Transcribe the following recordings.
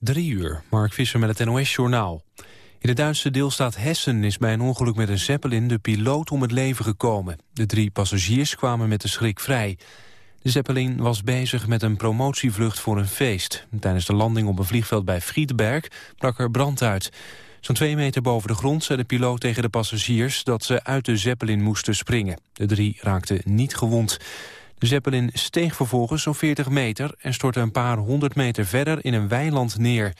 Drie uur, Mark Visser met het NOS-journaal. In de Duitse deelstaat Hessen is bij een ongeluk met een Zeppelin de piloot om het leven gekomen. De drie passagiers kwamen met de schrik vrij. De Zeppelin was bezig met een promotievlucht voor een feest. Tijdens de landing op een vliegveld bij Friedberg brak er brand uit. Zo'n twee meter boven de grond zei de piloot tegen de passagiers... dat ze uit de Zeppelin moesten springen. De drie raakten niet gewond. De Zeppelin steeg vervolgens zo'n 40 meter... en stortte een paar honderd meter verder in een weiland neer.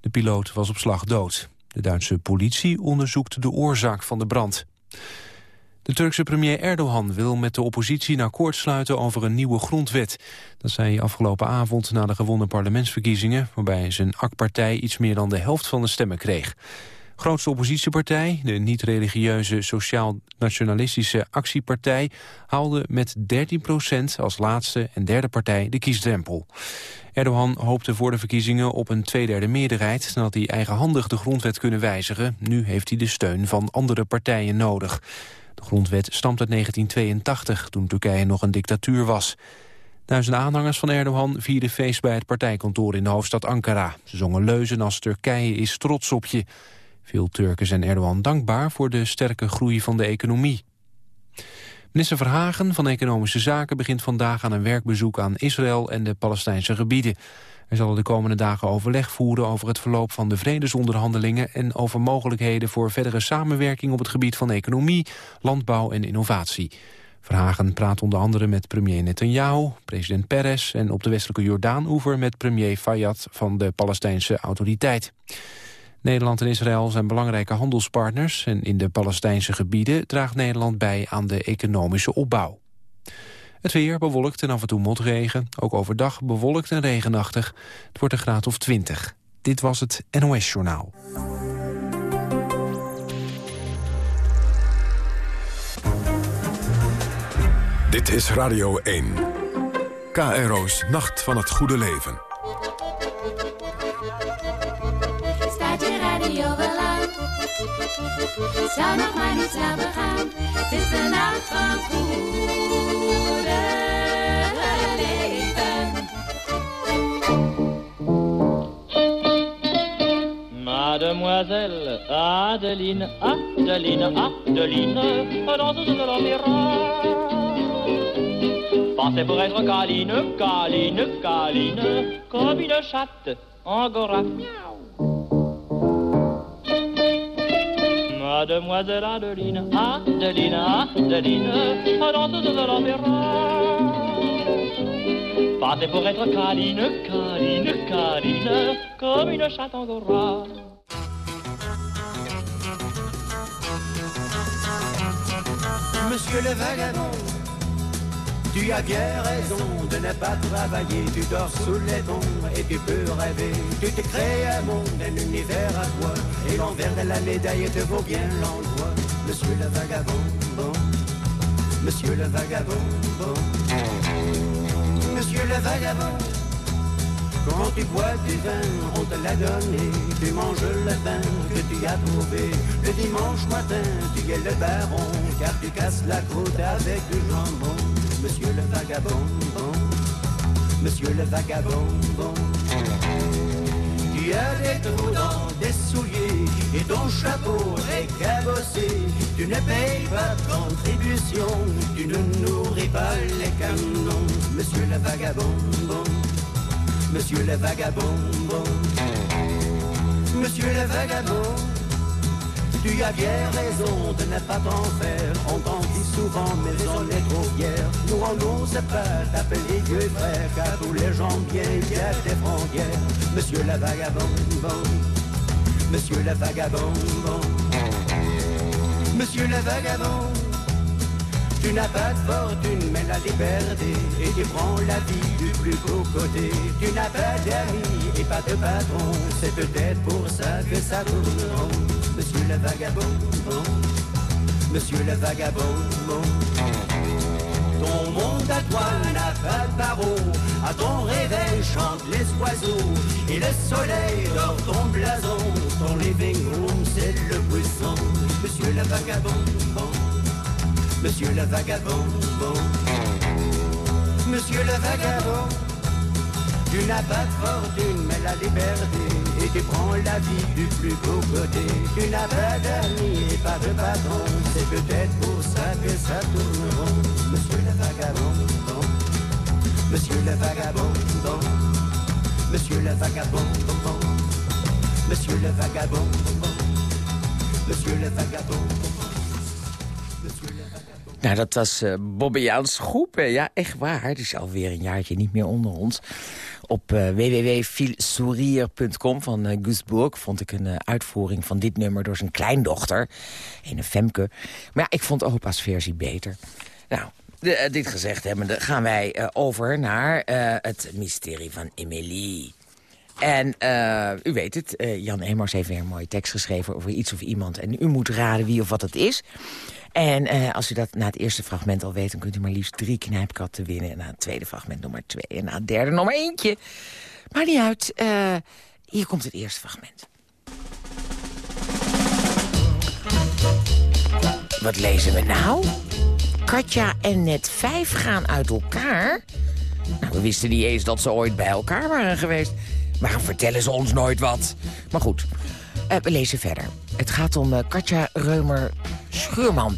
De piloot was op slag dood. De Duitse politie onderzoekt de oorzaak van de brand. De Turkse premier Erdogan wil met de oppositie een akkoord sluiten over een nieuwe grondwet. Dat zei hij afgelopen avond na de gewonnen parlementsverkiezingen... waarbij zijn AK-partij iets meer dan de helft van de stemmen kreeg. Grootste oppositiepartij, de niet-religieuze sociaal-nationalistische actiepartij... haalde met 13 procent als laatste en derde partij de kiesdrempel. Erdogan hoopte voor de verkiezingen op een tweederde meerderheid... nadat hij eigenhandig de grondwet kunnen wijzigen. Nu heeft hij de steun van andere partijen nodig. De grondwet stamt uit 1982, toen Turkije nog een dictatuur was. Duizenden aanhangers van Erdogan vierden feest bij het partijkantoor in de hoofdstad Ankara. Ze zongen leuzen als Turkije is trots op je. Veel Turken zijn Erdogan dankbaar voor de sterke groei van de economie. Minister Verhagen van Economische Zaken begint vandaag aan een werkbezoek aan Israël en de Palestijnse gebieden. Hij zal de komende dagen overleg voeren over het verloop van de vredesonderhandelingen en over mogelijkheden voor verdere samenwerking op het gebied van economie, landbouw en innovatie. Verhagen praat onder andere met premier Netanyahu, president Peres en op de westelijke Jordaan-oever met premier Fayyad van de Palestijnse autoriteit. Nederland en Israël zijn belangrijke handelspartners... en in de Palestijnse gebieden draagt Nederland bij aan de economische opbouw. Het weer bewolkt en af en toe motregen. Ook overdag bewolkt en regenachtig. Het wordt een graad of 20. Dit was het NOS Journaal. Dit is Radio 1. KRO's Nacht van het Goede Leven. Zou nog maar niet snel gaan. Het is de nacht van goede leven. Mademoiselle Adeline, Adeline, Adeline, danseuse de l'opéra. Pensez pour être câline, câline, câline, comme une chatte, angora. Mademoiselle Adeline, Adeline, Adeline, danseuse de l'opéra. Passez pour être câline, câline, câline, comme une chatte angora. Monsieur le vagabond, tu as bien raison de ne pas travailler. Tu dors sous les tombes et tu peux rêver. Tu te crées un monde, un univers à toi. Et l'envers de la médaille te vaut bien l'endroit. Monsieur le vagabond, bon. Monsieur le vagabond, bon. Monsieur le vagabond. Quand tu bois du vin, on te l'a donné. Tu manges le pain que tu as trouvé. Le dimanche matin, tu es le baron. Car tu casses la croûte avec du jambon. Monsieur le vagabond, bon. Monsieur le vagabond, bon. Tu as des trous dans des souliers et ton chapeau est cabossé. Tu ne payes pas de contribution, tu ne nourris pas les canons. Monsieur le vagabond, bon. Monsieur le vagabond, bon. Monsieur le vagabond, tu as bien raison de ne pas t'en faire. On t'en dit souvent, mais on est trop fiers. Nous, on n'ose pas t'appeler Dieu frère, car tous les gens bien, il a des frontières. Monsieur le vagabond, bon. Monsieur le vagabond, bon. Monsieur le vagabond, tu n'as pas de fortune, mais la liberté. Et tu prends la vie du plus beau côté. Tu n'as pas d'amis et pas de patron. C'est peut-être pour ça que ça tourne. Monsieur le vagabond, bon. Monsieur le vagabond, bon. Ton monde à toi n'a pas de. À ton réveil chantent les oiseaux. Et le soleil dort ton blason. Ton living room, c'est le buisson. Monsieur le vagabond, bon. Monsieur le vagabond, bon. Monsieur le vagabond, Tu n'as pas de fortune, mais la liberté. Et tu prends la vie du plus beau côté. Tu n'as pas d'amis et pas de patron. C'est peut-être pour ça que ça tourne rond. Monsieur le vagabond, bon. Monsieur le vagabond, bon. Monsieur le vagabond, bon. Monsieur le vagabond, bon. Monsieur le vagabond, bon. Nou, dat was uh, Bobbejaans groep. Eh, ja, echt waar. Het is alweer een jaartje niet meer onder ons. Op uh, van uh, Guus Bourg vond ik een uh, uitvoering van dit nummer door zijn kleindochter. Een Femke. Maar ja, ik vond opa's versie beter. Nou, dit gezegd hebbende gaan wij over naar het mysterie van Emily. En u weet het, Jan Emers heeft weer een mooie tekst geschreven over iets of iemand. En u moet raden wie of wat het is. En uh, als u dat na het eerste fragment al weet... dan kunt u maar liefst drie knijpkatten winnen. En na het tweede fragment nummer twee. En na het derde nummer eentje. Maar niet uit. Hier komt het eerste fragment. Wat lezen we nou? Katja en Net 5 gaan uit elkaar? Nou, we wisten niet eens dat ze ooit bij elkaar waren geweest. Waarom vertellen ze ons nooit wat? Maar goed, uh, we lezen verder. Het gaat om uh, Katja Reumer-Schuurman.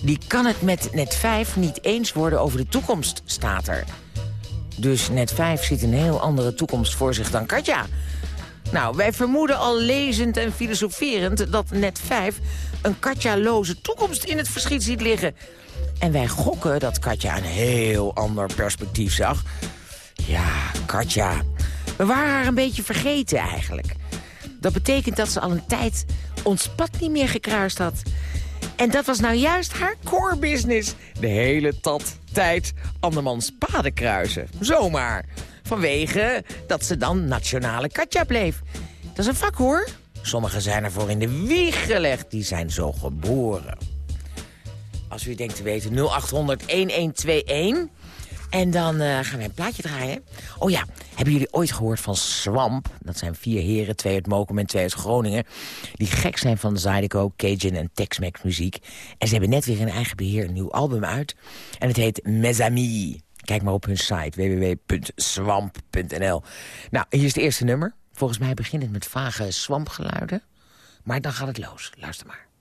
Die kan het met net 5 niet eens worden over de toekomst, staat er. Dus net 5 ziet een heel andere toekomst voor zich dan Katja. Nou, wij vermoeden al lezend en filosoferend... dat net 5 een Katja-loze toekomst in het verschiet ziet liggen. En wij gokken dat Katja een heel ander perspectief zag. Ja, Katja. We waren haar een beetje vergeten eigenlijk. Dat betekent dat ze al een tijd ons pad niet meer gekruist had. En dat was nou juist haar core business. De hele tat tijd andermans paden kruisen. Zomaar. Vanwege dat ze dan nationale katja bleef. Dat is een vak hoor. Sommigen zijn ervoor in de wieg gelegd. Die zijn zo geboren. Als u denkt te weten 0800 1121... En dan uh, gaan we een plaatje draaien. Oh ja, hebben jullie ooit gehoord van Swamp? Dat zijn vier heren, twee uit Mokum en twee uit Groningen. Die gek zijn van Zydeco, Cajun en Tex-Mex muziek. En ze hebben net weer in eigen beheer een nieuw album uit. En het heet Mes Amis. Kijk maar op hun site www.swamp.nl. Nou, hier is het eerste nummer. Volgens mij begint het met vage swampgeluiden. Maar dan gaat het los. Luister maar.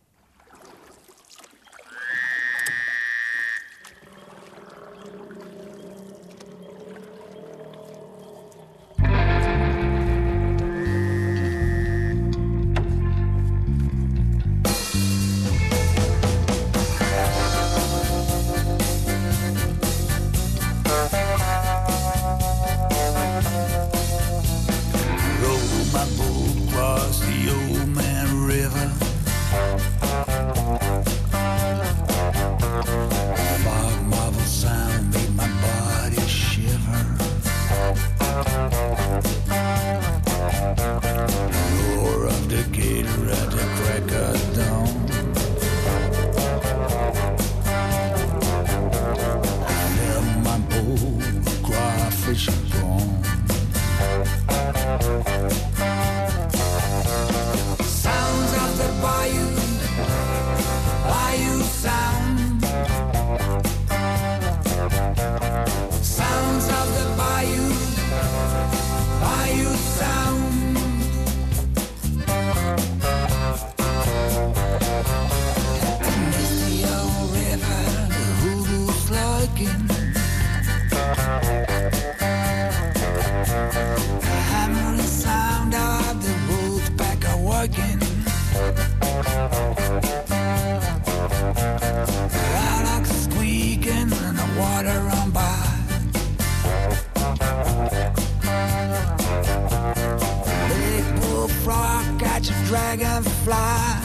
dragonfly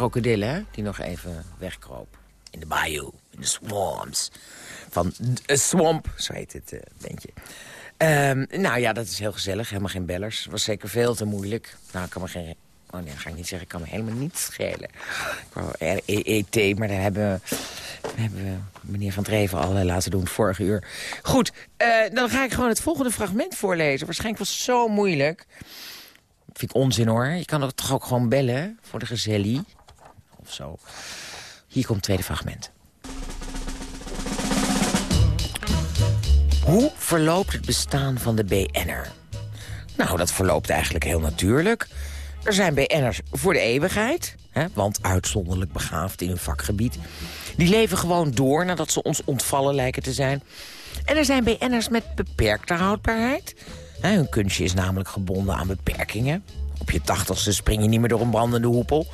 krokodil, hè? Die nog even wegkroop. In de bayou, in de swamps. Van a swamp, zo heet het uh, bandje. Ehm, nou ja, dat is heel gezellig. Helemaal geen bellers. was zeker veel te moeilijk. Nou, ik kan me geen... Oh nee, ga ik niet zeggen. Ik kan me helemaal niet schelen. Ik wou EET, maar daar hebben, hebben we meneer Van Dreven al laten doen vorige uur. Goed, dan ga ik gewoon het volgende fragment voorlezen. Waarschijnlijk was het zo moeilijk. Vind ik onzin hoor. Je kan toch ook gewoon bellen voor de gezellie. Of zo. Hier komt het tweede fragment. Hoe verloopt het bestaan van de BN'er? Nou, dat verloopt eigenlijk heel natuurlijk. Er zijn BN'ers voor de eeuwigheid, hè, want uitzonderlijk begaafd in hun vakgebied. Die leven gewoon door nadat ze ons ontvallen lijken te zijn. En er zijn BN'ers met beperkte houdbaarheid. Hè, hun kunstje is namelijk gebonden aan beperkingen. Op je tachtigste spring je niet meer door een brandende hoepel.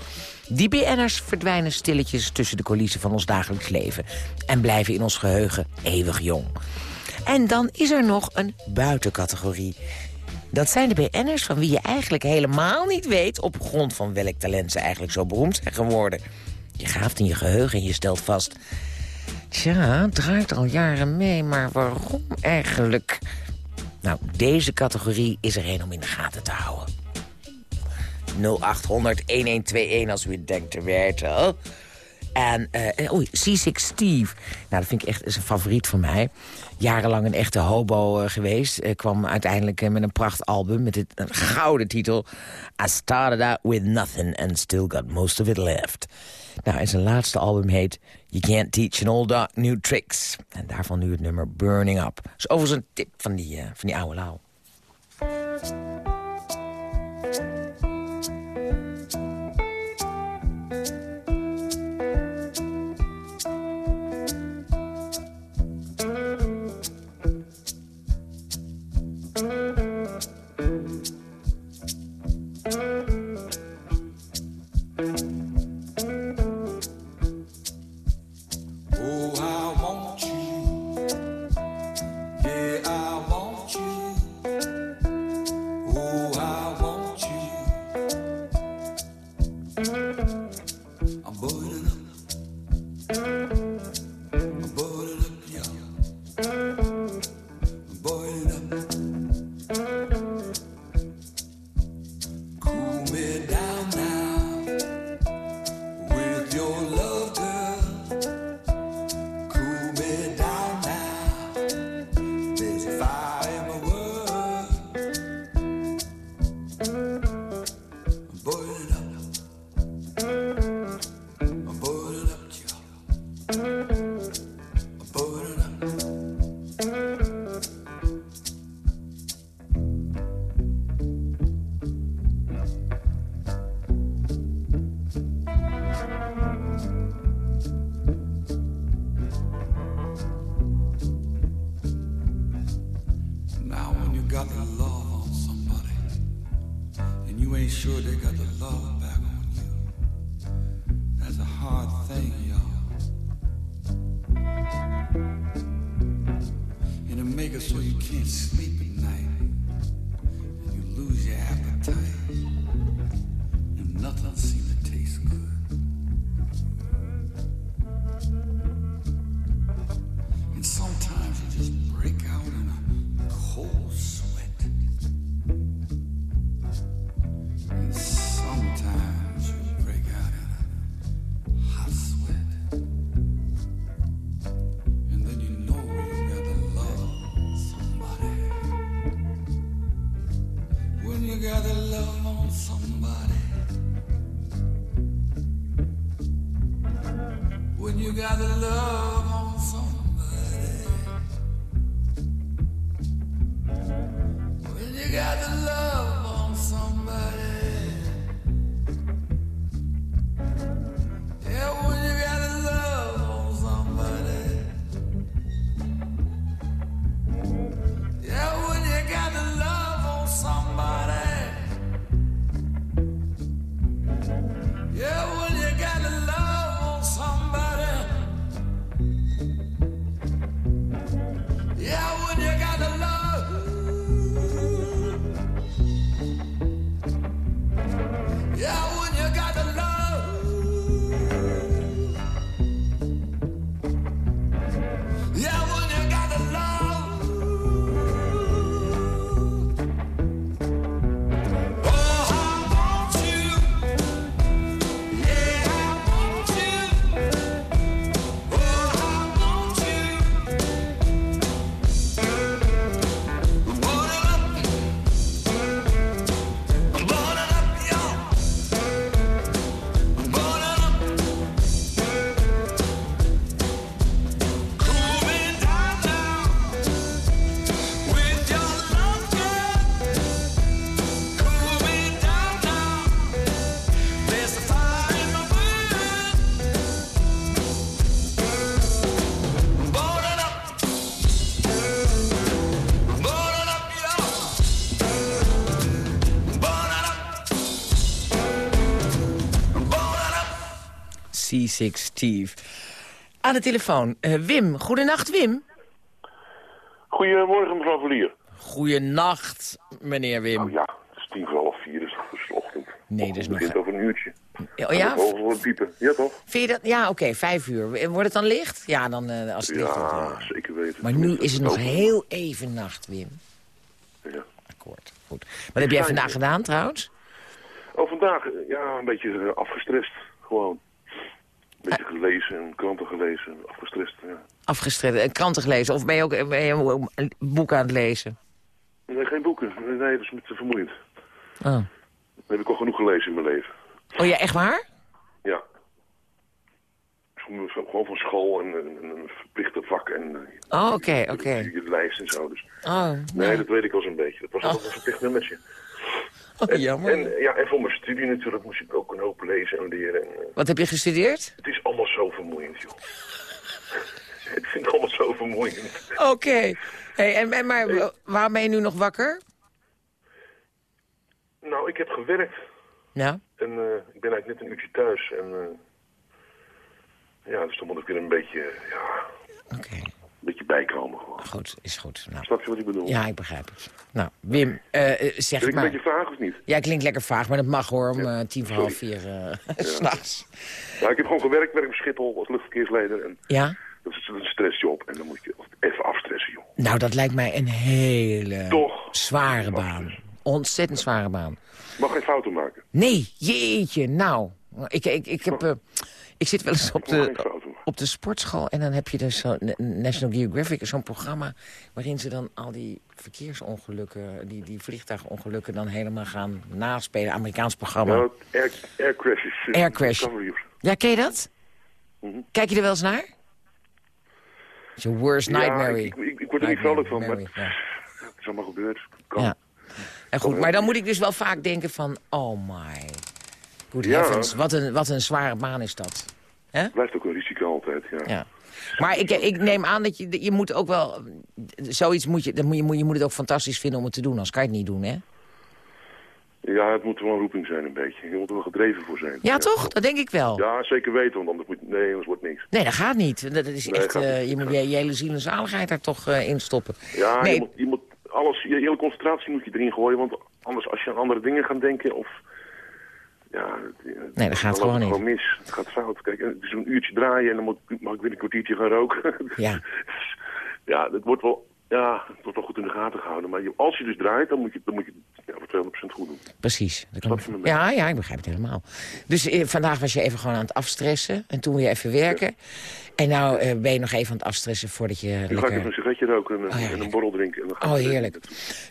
Die BN'ers verdwijnen stilletjes tussen de coulissen van ons dagelijks leven... en blijven in ons geheugen eeuwig jong. En dan is er nog een buitencategorie. Dat zijn de BN'ers van wie je eigenlijk helemaal niet weet... op grond van welk talent ze eigenlijk zo beroemd zijn geworden. Je graaft in je geheugen en je stelt vast... Tja, het draait al jaren mee, maar waarom eigenlijk? Nou, deze categorie is er een om in de gaten te houden. 0800-1121 als u het denkt te weten. En, uh, oei, Seasick Steve. Nou, dat vind ik echt een favoriet van mij. Jarenlang een echte hobo uh, geweest. Uh, kwam uiteindelijk met een prachtalbum met het, een gouden titel. I started out with nothing and still got most of it left. Nou, en zijn laatste album heet You Can't Teach an Old Dog New Tricks. En daarvan nu het nummer Burning Up. Dat is overigens een tip van die, van die oude lauw. got the love on somebody and you ain't sure they got the love back on you, that's a hard thing, y'all. And it make it so you can't sleep at night and you lose your appetite and nothing seems Seasick Steve. Aan de telefoon, eh, Wim. Goedenacht, Wim. Goedemorgen, mevrouw Verlier. Goedenacht, meneer Wim. Nou ja, het is tien voor half vier, dus het is ochtend. Nee, dus Het nog... begint over een uurtje. Oh ja? Over voor het piepen. Ja, toch? Vind je dat? Ja, oké, vijf uur. Wordt het dan licht? Ja, dan eh, als het licht wordt. Ja, zeker weten. Maar nu is het nog heel even nacht, Wim. Ja. Akkoord, goed. Wat heb jij vandaag gedaan, trouwens? Oh, vandaag, eh, ja, een beetje afgestrest. Gewoon. Een beetje gelezen, en kranten gelezen, afgestrest. Ja. Eh, kranten gelezen? Of ben je ook ben je een boek aan het lezen? Nee, geen boeken. Nee, dat is te vermoeiend. Oh, Dan heb ik al genoeg gelezen in mijn leven. oh ja, echt waar? Ja. Gewoon van school en, en- en een verplichte vak en... eh, Oh, oké, oké. Je, je lijst en zo, dus... Oh, Nee, dat weet ik al zo'n beetje. Dat was altijd een verplicht nummertje. Oh, jammer. En, ja, en voor mijn studie natuurlijk moest ik ook een hoop lezen en leren. En, eh, Wat heb je gestudeerd? het is allemaal zo vermoeiend, joh. ik vind het allemaal zo vermoeiend. Oké. Hey, en, en, maar wa- waarom ben je nu nog wakker? Nou, ik heb gewerkt Ja. en eh, ik ben eigenlijk net een uurtje thuis. En eh, ja, dus dan moet ik weer een beetje, ja, Oké, beetje bijkomen gewoon. goed, is goed. Nou. Snap je wat ik bedoel? Ja, ik begrijp het. Nou, Wim, eh, eh, zeg Vind het ik een maar. beetje vaag of niet? Ja, klinkt lekker vaag, maar dat mag hoor, om eh, tien voor half vier s s'nachts. Nou, ik heb gewoon gewerkt, werk op Schiphol als luchtverkeersleider. En Ja? dat is een stressjob. En dan moet je even afstressen, joh. Nou, dat lijkt mij een hele Toch? zware baan. Ontzettend zware baan. Mag geen fouten maken. Nee, jeetje, nou. Ik, ik, ik, heb, eh, ik zit wel eens op de, op de sportschool en dan heb je dus National Geographic, zo'n programma... waarin ze dan al die verkeersongelukken, die, die vliegtuigongelukken... dan helemaal gaan naspelen, Amerikaans programma. Nou, air, air crashes. eh, Air crash. Of- Ja, ken je dat? Mhm. Kijk je er wel eens naar? Je worst Ja, nightmare. ik, ik, ik word er niet vrolijk van, maar ja. het is allemaal gebeurd. Kan. Ja. En goed, maar dan moet ik dus wel vaak denken van... oh my, good Ja. heavens, wat een, wat een zware baan is dat. Blijft ook een risico altijd, ja. Ja. Maar ik, ik neem aan dat je, je moet ook wel... Zoiets moet je, dan moet je, moet je moet het ook fantastisch vinden om het te doen. Anders kan je het niet doen, hè? Ja, het moet wel een roeping zijn een beetje. Je moet er wel gedreven voor zijn. Ja, toch? Dat denk ik wel. Ja, zeker weten, want anders, moet, nee, anders wordt niks. Nee, dat gaat niet. Dat is Nee, echt, eh, je moet je, je hele ziel en zaligheid daar toch eh, in stoppen. Ja, Nee. je, moet, je moet alles, je hele concentratie moet je erin gooien, want anders als je aan andere dingen gaat denken of... Ja, het- Nee, dat gaat gewoon het mis. Het gaat fout. Kijk, het is een uurtje draaien en dan moet, mag ik weer een kwartiertje gaan roken. Ja. ja, het wordt wel... Ja, het wordt wel goed in de gaten gehouden. Maar je- als je dus draait, dan moet je, dan moet je ja, voor 200% goed doen. Precies. Dat Snap kan- je me? ja, ja, ik begrijp het helemaal. Dus eh, vandaag was je even gewoon aan het afstressen. En toen weer even werken. En nou eh, ben je nog even aan het afstressen voordat je Nu ga ik lekker... even een sigaretje roken en, een- Oh, ja, en ja. een borrel drinken. En dan ga Oh, heerlijk.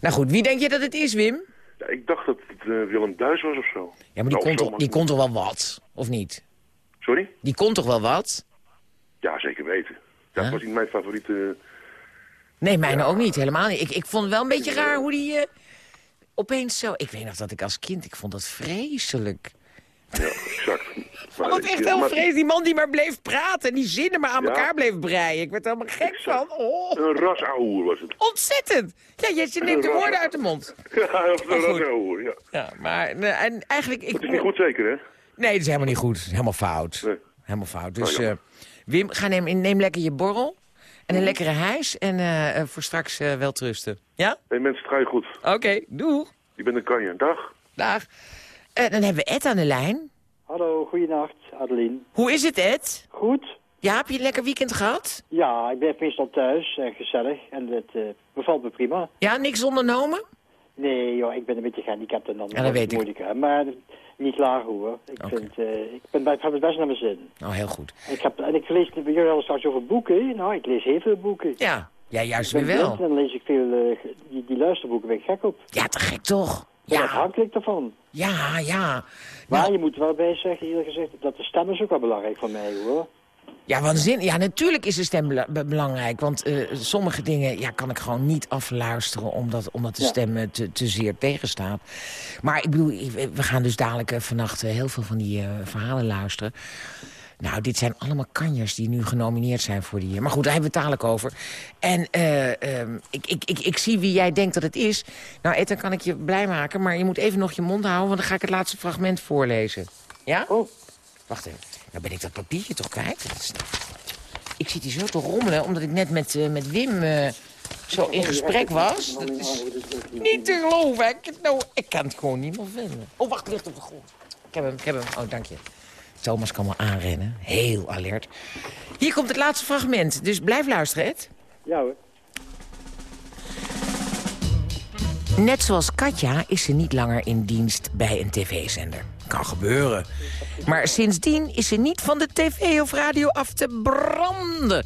Nou goed, wie denk je dat het is, Wim? Ja, ik dacht dat het eh, Willem Duis was of zo. Ja, maar die, Nou, kon, toch, die kon toch wel wat? Of niet? Sorry? Die kon toch wel wat? Ja, zeker weten. Ja, Huh? het was niet mijn favoriete... Nee, mijne ook niet. Helemaal niet. Ik, ik vond het wel een beetje raar hoe die... eh, opeens zo... Ik weet nog dat ik als kind... Ik vond dat vreselijk. Ja, exact. Ik echt heel vreselijk. Die man die maar bleef praten. En die zinnen maar aan Ja. elkaar bleef breien. Ik werd er helemaal gek van. Oh, Een rasouwer was het. ontzettend. Ja, je, je neemt de woorden uit de mond. Ja, een rasouwer, ja. Ja, maar... nee, En eigenlijk... Ik, Het is niet goed zeker, hè? Nee, dat is helemaal niet goed. Helemaal fout. Nee. Helemaal fout. Dus Oh, jammer. eh, Wim, ga neem, neem lekker je borrel. En een lekkere huis. En eh, eh, voor straks eh, wel trusten. Ja? Hé mensen, het ga je goed. Oké, doeg. Je bent een kanje. Dag. Dag. Eh, dan hebben we Ed aan de lijn. Hallo, goeienacht, Adeline. Hoe is het, Ed? Goed? Ja, heb je een lekker weekend gehad? Ja, ik ben meestal thuis, en gezellig. En het eh, bevalt me prima. Ja, niks ondernomen? Nee, joh, ik ben een beetje gehandicapt en dan Ja, dat weet ik. moeilijk. Maar niet laag hoor. Ik, vind, eh, ik ben bij, heb het best naar mijn zin. Oh, heel goed. Ik heb, en ik lees, jullie hadden straks over boeken. Nou, ik lees heel veel boeken. Ja, ja juist Ik weer wel. En dan lees ik veel, eh, ge- die, die luisterboeken ben ik gek op. Ja, te gek toch? Ik ben Ja, afhankelijk daarvan. Ja, ja. Maar Nou, je moet er wel bij zeggen, eerlijk gezegd, dat de stem is ook wel belangrijk voor mij hoor. Ja, waanzin. Ja, natuurlijk is de stem bela- be- belangrijk. Want eh, sommige dingen ja, kan ik gewoon niet afluisteren... omdat, omdat de Ja. stem eh, te, te zeer tegenstaat. Maar ik bedoel, we gaan dus dadelijk eh, vannacht heel veel van die verhalen luisteren. Nou, dit zijn allemaal kanjers die nu genomineerd zijn voor die... Maar goed, daar hebben we het dadelijk over. En eh, ehm, ik, ik, ik, ik zie wie jij denkt dat het is. Nou, Ed, dan kan ik je blij maken. Maar je moet even nog je mond houden, want dan ga ik het laatste fragment voorlezen. Ja? Oh, Wacht even. Dan ben ik dat papiertje toch kwijt. Is- Ik zit hier zo te rommelen, omdat ik net met, eh, met Wim eh, zo in gesprek was. Dat is niet te geloven. Ik, nou, ik kan het gewoon niet meer vinden. Oh, wacht, ligt op de grond. Ik heb hem, ik heb hem. Oh, dank je. Thomas kan wel aanrennen. Heel alert. Hier komt het laatste fragment, dus blijf luisteren, Ed. Ja hoor. Net zoals Katja is ze niet langer in dienst bij een tv-zender. Kan gebeuren. Maar sindsdien is ze niet van de tv of radio af te branden.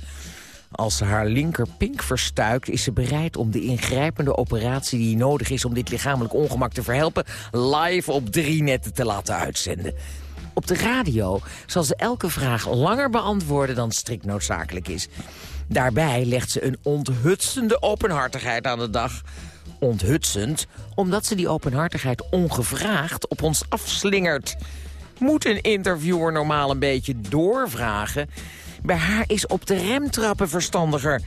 Als ze haar linkerpink verstuikt, is ze bereid om de ingrijpende operatie die nodig is om dit lichamelijk ongemak te verhelpen, live op drie netten te laten uitzenden. Op de radio zal ze elke vraag langer beantwoorden dan strikt noodzakelijk is. Daarbij legt ze een onthutsende openhartigheid aan de dag. Onthutsend, omdat ze die openhartigheid ongevraagd op ons afslingert. Moet een interviewer normaal een beetje doorvragen? Bij haar is op de remtrappen verstandiger.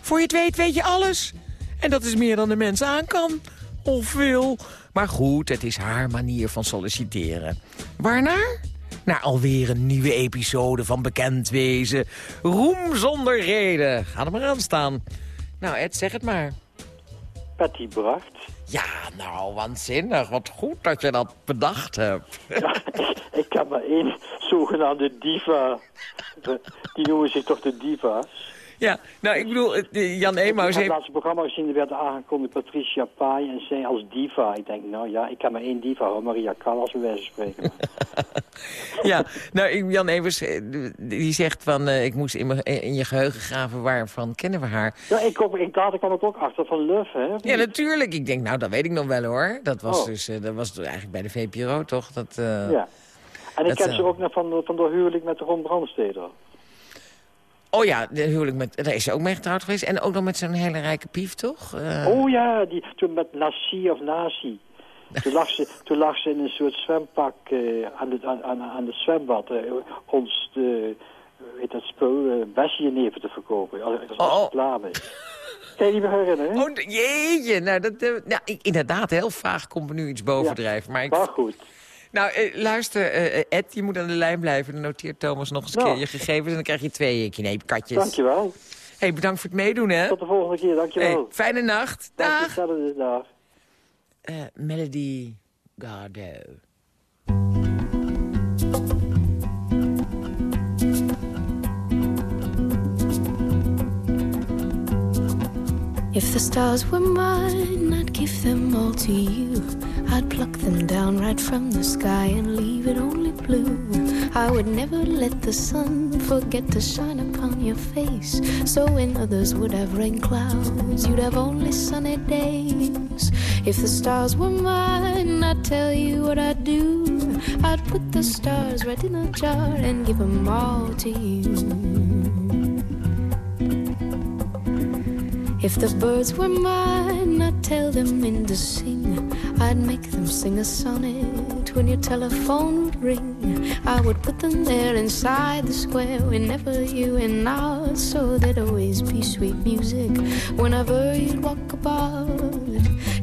Voor je het weet, weet je alles. En dat is meer dan de mens aan kan. Of wil. Maar goed, het is haar manier van solliciteren. Waarnaar? Naar alweer een nieuwe episode van Bekend Wezen. Roem zonder reden. Ga er maar aan staan. Nou, Ed, zeg het maar. Patty Bracht. Ja, nou, waanzinnig. Wat goed dat je dat bedacht hebt. Ja, ik, heb maar één zogenaamde diva. Die noemen zich toch de diva's. Ja, nou, ik bedoel, eh, Jan Emaus heb het heeft... laatste programma gezien, er werd aangekondigd Patricia Pai en zij als diva. Ik denk, nou ja, ik heb maar één diva, hoor, Maria Callas, bij wijze van spreken. Ja, nou, Jan Evers, eh, die zegt van... eh, ik moest in, in je geheugen graven, waarvan kennen we haar? Ja, ik, kom, ik, later kwam het ook achter van Luf, hè? Ja, natuurlijk. Ik denk, nou, dat weet ik nog wel, hoor. Dat was Oh. dus, dat was eigenlijk bij de VPRO, toch? Dat, Ja. En ik Dat, ken ze ook nog van, van de huwelijk met Ron Brandsteder. Oh ja, de huwelijk met... Daar is ze ook mee getrouwd geweest. En ook nog met zo'n hele rijke pief, toch? Eh, Oh ja, die, toen met Nassi of Nasi. Toen lag, ze, toen lag ze in een soort zwempak eh, aan, de, aan, aan, aan de zwembad. eh, ons, heet dat spul, uh, Bessie-neven te verkopen. Als, als Oh, oh. reclame. Kan je niet meer herinneren? Oh, jeetje. Nou, dat, nou, ik- inderdaad, heel vaag komt er nu iets bovendrijven. Maar ik, Maar goed. Nou, eh, luister, eh, Ed, je moet aan de lijn blijven. Dan noteert Thomas nog eens een Nou. keer je gegevens... en dan krijg je twee kneepkatjes. Dankjewel. hey, bedankt voor het meedoen, hè? Tot de volgende keer, dankjewel. Hey, fijne nacht. Dank je, Dag. dag. Eh, Melody Gardot. If the stars were mine, I'd give them all to you. I'd pluck them down right from the sky and leave it only blue. I would never let the sun forget to shine upon your face. So when others would have rain clouds, you'd have only sunny days. If the stars were mine, I'd tell you what I'd do. I'd put the stars right in a jar and give them all to you. If the birds were mine, I'd tell them in to sing. I'd make them sing a sonnet when your telephone would ring. I would put them there inside the square whenever you and I, so there'd always be sweet music whenever you'd walk about.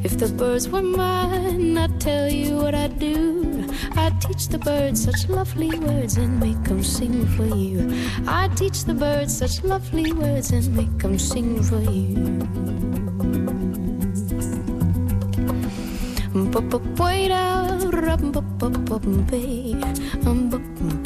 If the birds were mine, I'd tell you what I'd do. I'd teach the birds such lovely words and make them sing for you. I'd teach the birds such lovely words and make them sing for you.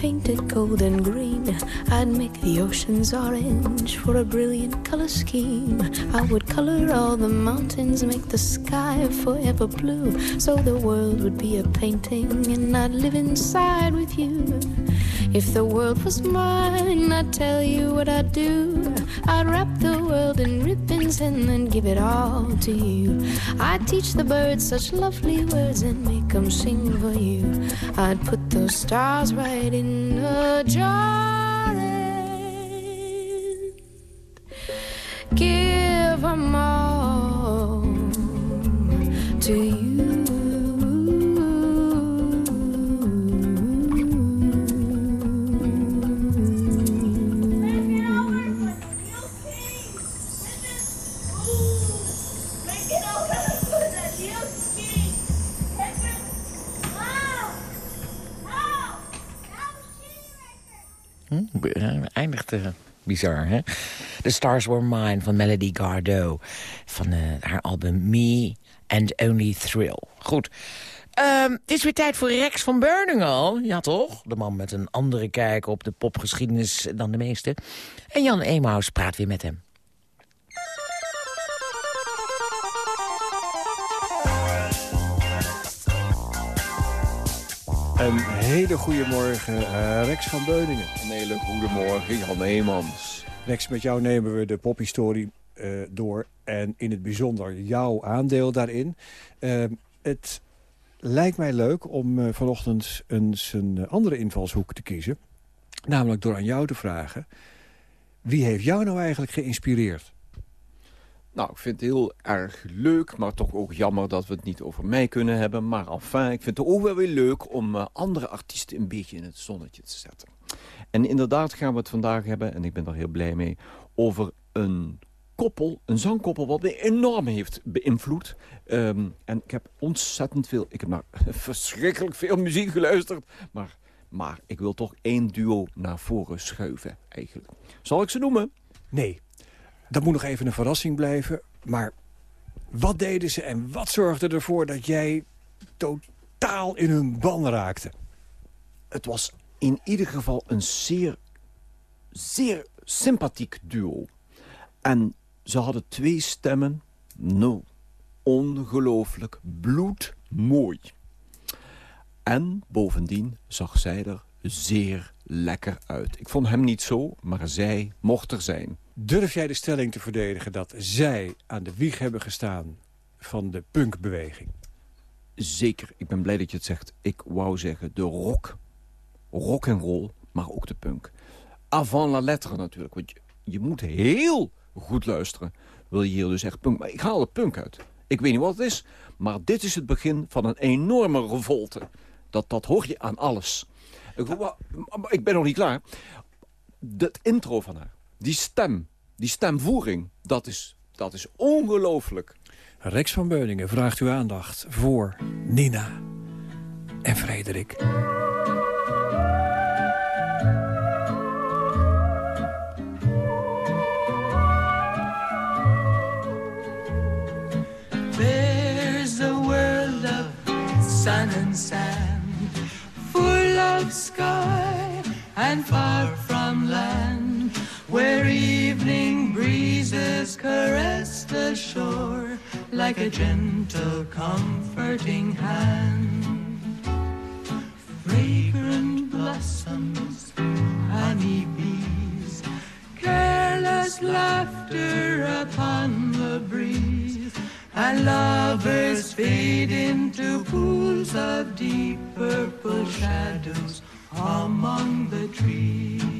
I'd paint it gold and green. I'd make the oceans orange for a brilliant color scheme. I would color all the mountains, make the sky forever blue. So the world would be a painting, and I'd live inside with you. If the world was mine, I'd tell you what I'd do. I'd wrap the world in ribbons and then give it all to you. I'd teach the birds such lovely words and make them sing for you. I'd put those stars right in a jar and give 'em all to you. Eindigt eh, bizar, hè? The Stars Were Mine van Melody Gardot. Van eh, haar album Me and Only Thrill. Goed. Ehm, het is weer tijd voor Rex van Beuningal. Ja, toch? De man met een andere kijk op de popgeschiedenis dan de meeste. En Jan Emaus praat weer met hem. Een hele goede morgen, eh, Rex van Beuningen. Een hele goede morgen, Jan Eemans. Rex, met jou nemen we de pophistorie eh, door. En in het bijzonder jouw aandeel daarin. Eh, het lijkt mij leuk om vanochtend eens een andere invalshoek te kiezen. Namelijk door aan jou te vragen... wie heeft jou nou eigenlijk geïnspireerd? Nou, ik vind het heel erg leuk, maar toch ook jammer dat we het niet over mij kunnen hebben. Maar enfin, ik vind het ook wel weer leuk om eh, andere artiesten een beetje in het zonnetje te zetten. En inderdaad gaan we het vandaag hebben, en ik ben er heel blij mee, over een koppel, een zangkoppel wat me enorm heeft beïnvloed. Ehm, en ik heb ontzettend veel, ik heb naar verschrikkelijk veel muziek geluisterd, maar, maar ik wil toch één duo naar voren schuiven eigenlijk. Zal ik ze noemen? Nee, dat moet nog even een verrassing blijven. Maar wat deden ze en wat zorgde ervoor dat jij totaal in hun ban raakte? Het was in ieder geval een zeer, zeer sympathiek duo. En ze hadden twee stemmen. No, ongelooflijk bloedmooi. En bovendien zag zij er zeer lekker uit. Ik vond hem niet zo, maar zij mocht er zijn. Durf jij de stelling te verdedigen dat zij aan de wieg hebben gestaan van de punkbeweging? Zeker, ik ben blij dat je het zegt. Ik wou zeggen de rock, rock en roll, maar ook de punk. Avant la lettre natuurlijk, want je, je moet heel goed luisteren. Wil je hier dus echt punk... Maar ik haal het punk uit. Ik weet niet wat het is, maar dit is het begin van een enorme revolte. Dat, dat hoor je aan alles. Ik, ik ben nog niet klaar. Dat intro van haar, die stem, die stemvoering, dat is, dat is ongelooflijk. Rex van Beuningen vraagt uw aandacht voor Nina en Frederik. There's a world of sun and sand, full of sky and far from land, where evening breezes caress the shore like a gentle, comforting hand. Fragrant blossoms, honey bees, careless laughter upon the breeze, and lovers fade into pools of deep purple shadows among the trees.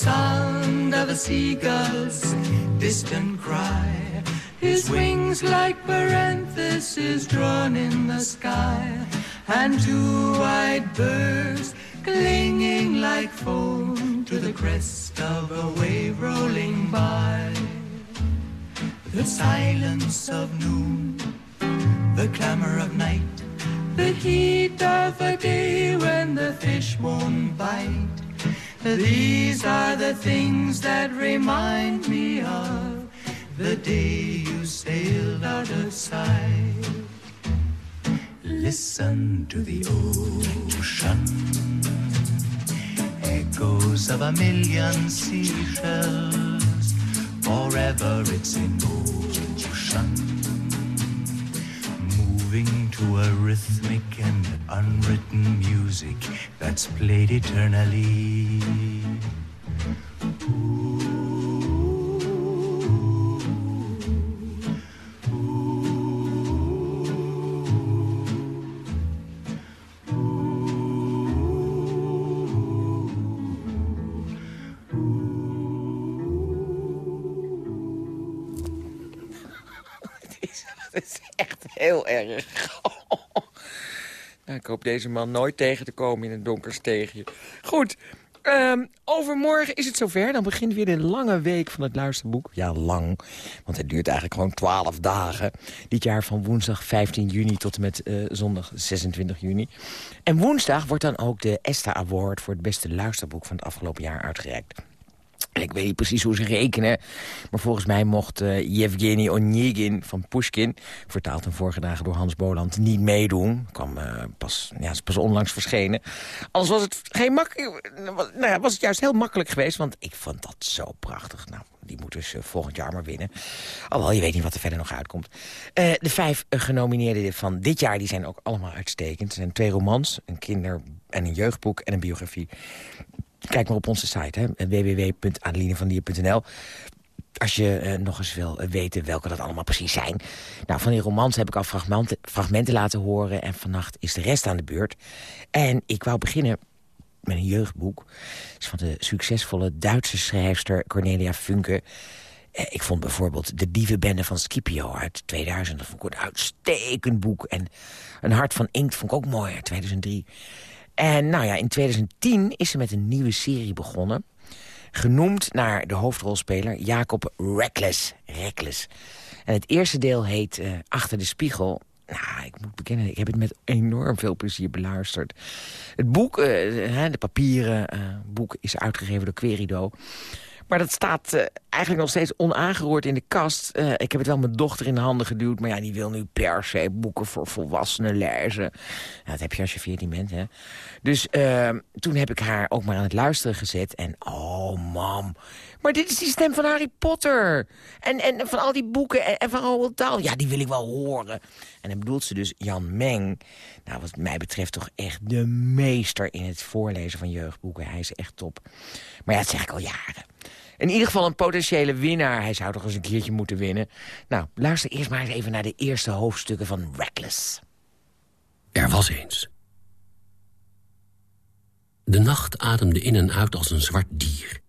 Sound of a seagull's distant cry. His wings like parentheses drawn in the sky, and two white birds clinging like foam to the crest of a wave rolling by. The silence of noon, the clamor of night, the heat of a day when the fish won't bite These are the things that remind me of the day you sailed out of sight. Listen to the ocean, echoes of a million seashells. Forever it's in motion, moving to a rhythmic and unwritten music that's played eternally. Hoop deze man nooit tegen te komen in een donker steegje. Goed, ehm, overmorgen is het zover. Dan begint weer de lange week van het luisterboek. Ja, lang, want het duurt eigenlijk gewoon 12 dagen. Dit jaar van woensdag 15 juni tot en met eh, zondag 26 juni. En woensdag wordt dan ook de ESTA Award... voor het beste luisterboek van het afgelopen jaar uitgereikt. Ik weet niet precies hoe ze rekenen. Maar volgens mij mocht uh, Yevgeny Onegin van Pushkin... vertaald en voorgedragen door Hans Boland, niet meedoen. Kwam uh, pas, ja, pas onlangs verschenen. Anders was het, geen mak nou ja, was het juist heel makkelijk geweest. Want ik vond dat zo prachtig. Nou, die moet dus volgend jaar maar winnen. Alhoewel, je weet niet wat er verder nog uitkomt. de vijf genomineerden van dit jaar die zijn ook allemaal uitstekend. Er zijn twee romans, een kinder- en een jeugdboek en een biografie. Kijk maar op onze site, www.adelinevandier.nl. Als je uh, nog eens wil weten welke dat allemaal precies zijn. Nou, van die romans heb ik al fragmenten, fragmenten laten horen... en vannacht is de rest aan de beurt. En ik wou beginnen met een jeugdboek. Het is van de succesvolle Duitse schrijfster Cornelia Funke. Ik vond bijvoorbeeld De Dievenbende van Scipio uit 2000. Dat vond ik een uitstekend boek. En Een Hart van Inkt vond ik ook mooi uit 2003. En nou ja, in 2010 is ze met een nieuwe serie begonnen. Genoemd naar de hoofdrolspeler Jacob Reckless. Reckless. En het eerste deel heet uh, Achter de Spiegel. Nou, ik moet bekennen, ik heb het met enorm veel plezier beluisterd. Het boek, uh, de papieren uh, boek, is uitgegeven door Querido. Maar dat staat uh, eigenlijk nog steeds onaangeroerd in de kast. Uh, ik heb het wel mijn dochter in de handen geduwd. Maar ja, die wil nu per se boeken voor volwassenen lezen. Dat heb je als je 14 bent, hè. Dus uh, toen heb ik haar ook maar aan het luisteren gezet. En oh, mam. Maar dit is die stem van Harry Potter. En, en van al die boeken. En, en van Roald Dahl. Ja, die wil ik wel horen. En dan bedoelt ze dus Jan Meng. Nou, wat mij betreft toch echt de meester in het voorlezen van jeugdboeken. Hij is echt top. Maar ja, dat zeg ik al jaren. In ieder geval een potentiële winnaar. Hij zou toch eens een keertje moeten winnen. Nou, luister eerst maar eens even naar de eerste hoofdstukken van Reckless. Er was eens. De nacht ademde in en uit als een zwart dier.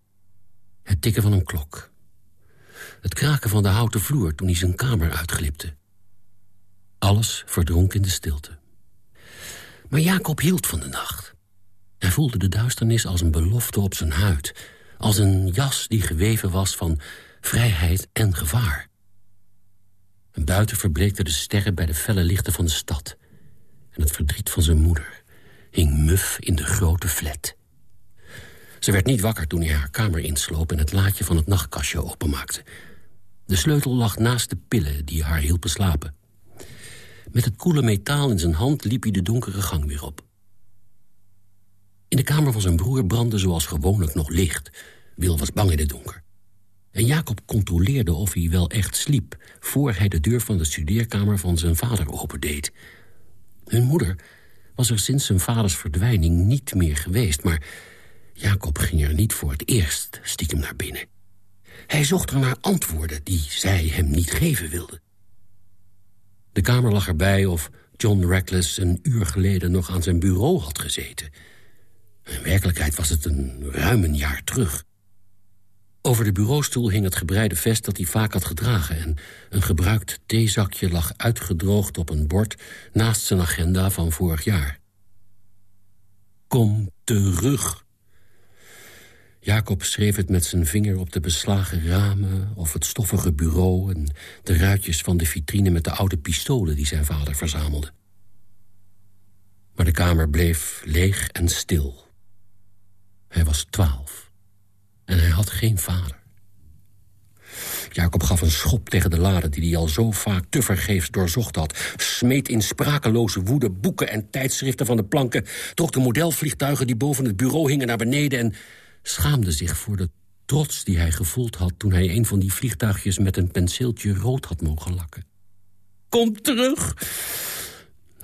Het tikken van een klok. Het kraken van de houten vloer toen hij zijn kamer uitglipte. Alles verdronk in de stilte. Maar Jacob hield van de nacht. Hij voelde de duisternis als een belofte op zijn huid als een jas die geweven was van vrijheid en gevaar. En buiten verbleekten de sterren bij de felle lichten van de stad. En het verdriet van zijn moeder hing muf in de grote flat. Ze werd niet wakker toen hij haar kamer insloop... en het laadje van het nachtkastje openmaakte. De sleutel lag naast de pillen die haar hielpen slapen. Met het koele metaal in zijn hand liep hij de donkere gang weer op. In de kamer van zijn broer brandde zoals gewoonlijk nog licht. Wil was bang in het donker. En Jacob controleerde of hij wel echt sliep... voor hij de deur van de studeerkamer van zijn vader opendeed. Hun moeder was er sinds zijn vaders verdwijning niet meer geweest... maar Jacob ging er niet voor het eerst stiekem naar binnen. Hij zocht er naar antwoorden die zij hem niet geven wilde. De kamer lag erbij of John Reckless een uur geleden nog aan zijn bureau had gezeten. In werkelijkheid was het een ruim een jaar terug. Over de bureaustoel hing het gebreide vest dat hij vaak had gedragen... en een gebruikt theezakje lag uitgedroogd op een bord... naast zijn agenda van vorig jaar. Kom terug. Jacob schreef het met zijn vinger op de beslagen ramen... of het stoffige bureau en de ruitjes van de vitrine... met de oude pistolen die zijn vader verzamelde. Maar de kamer bleef leeg en stil. Hij was twaalf. En hij had geen vader. Jacob gaf een schop tegen de lade die hij al zo vaak te vergeefs doorzocht had. Smeet in sprakeloze woede boeken en tijdschriften van de planken... trok de modelvliegtuigen die boven het bureau hingen naar beneden... en schaamde zich voor de trots die hij gevoeld had... toen hij een van die vliegtuigjes met een penseeltje rood had mogen lakken. Kom terug!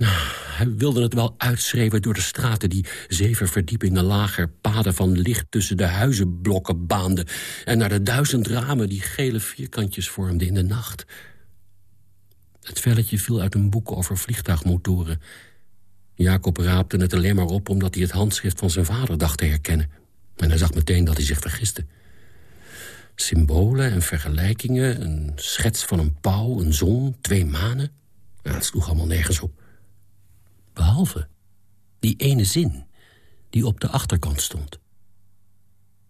Hij wilde het wel uitschreeuwen door de straten... die zeven verdiepingen lager paden van licht tussen de huizenblokken baanden... en naar de duizend ramen die gele vierkantjes vormden in de nacht. Het velletje viel uit een boek over vliegtuigmotoren. Jacob raapte het alleen maar op omdat hij het handschrift van zijn vader dacht te herkennen. En hij zag meteen dat hij zich vergiste. Symbolen en vergelijkingen, een schets van een pauw, een zon, twee manen. Het sloeg allemaal nergens op. Behalve die ene zin die op de achterkant stond.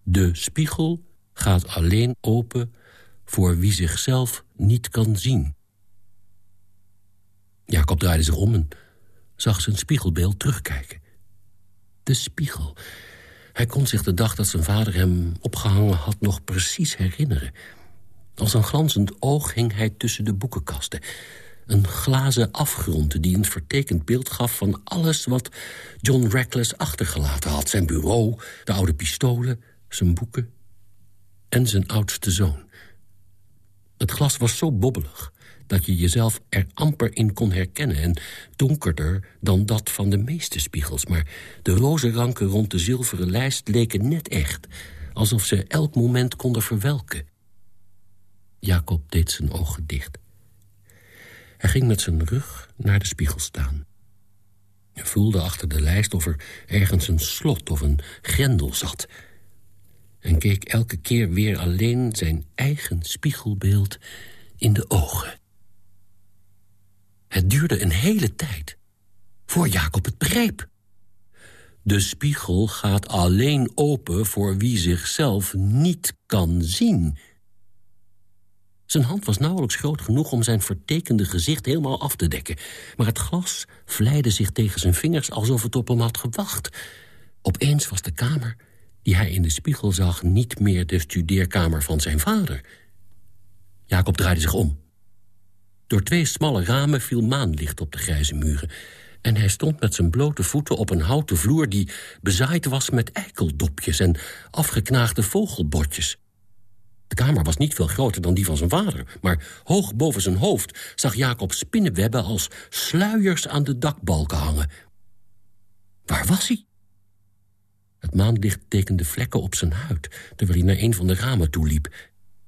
De spiegel gaat alleen open voor wie zichzelf niet kan zien. Jacob draaide zich om en zag zijn spiegelbeeld terugkijken. De spiegel. Hij kon zich de dag dat zijn vader hem opgehangen had nog precies herinneren. Als een glanzend oog hing hij tussen de boekenkasten. Een glazen afgrond die een vertekend beeld gaf van alles wat John Reckless achtergelaten had. Zijn bureau, de oude pistolen, zijn boeken en zijn oudste zoon. Het glas was zo bobbelig dat je jezelf er amper in kon herkennen... en donkerder dan dat van de meeste spiegels. Maar de rozenranken rond de zilveren lijst leken net echt... alsof ze elk moment konden verwelken. Jacob deed zijn ogen dicht. Hij ging met zijn rug naar de spiegel staan. Hij voelde achter de lijst of er ergens een slot of een grendel zat... en keek elke keer weer alleen zijn eigen spiegelbeeld in de ogen. Het duurde een hele tijd voor Jacob het begreep. De spiegel gaat alleen open voor wie zichzelf niet kan zien... Zijn hand was nauwelijks groot genoeg om zijn vertekende gezicht helemaal af te dekken. Maar het glas vlijde zich tegen zijn vingers alsof het op hem had gewacht. Opeens was de kamer die hij in de spiegel zag... niet meer de studeerkamer van zijn vader. Jacob draaide zich om. Door twee smalle ramen viel maanlicht op de grijze muren. En hij stond met zijn blote voeten op een houten vloer... die bezaaid was met eikeldopjes en afgeknaagde vogelbotjes. De kamer was niet veel groter dan die van zijn vader... maar hoog boven zijn hoofd zag Jacob spinnenwebben als sluiers aan de dakbalken hangen. Waar was hij? Het maanlicht tekende vlekken op zijn huid... terwijl hij naar een van de ramen toeliep.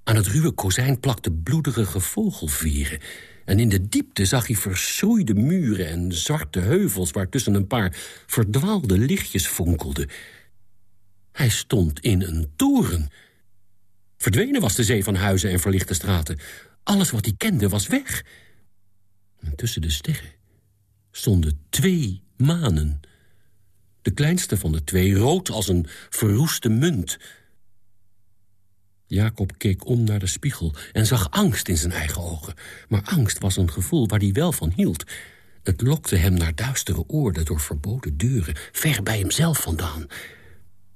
Aan het ruwe kozijn plakten bloederige vogelvieren... en in de diepte zag hij verschroeide muren en zwarte heuvels... waartussen een paar verdwaalde lichtjes fonkelden. Hij stond in een toren... Verdwenen was de zee van huizen en verlichte straten. Alles wat hij kende was weg. En tussen de sterren stonden twee manen. De kleinste van de twee rood als een verroeste munt. Jacob keek om naar de spiegel en zag angst in zijn eigen ogen. Maar angst was een gevoel waar hij wel van hield. Het lokte hem naar duistere oorden door verboden deuren, ver bij hemzelf vandaan.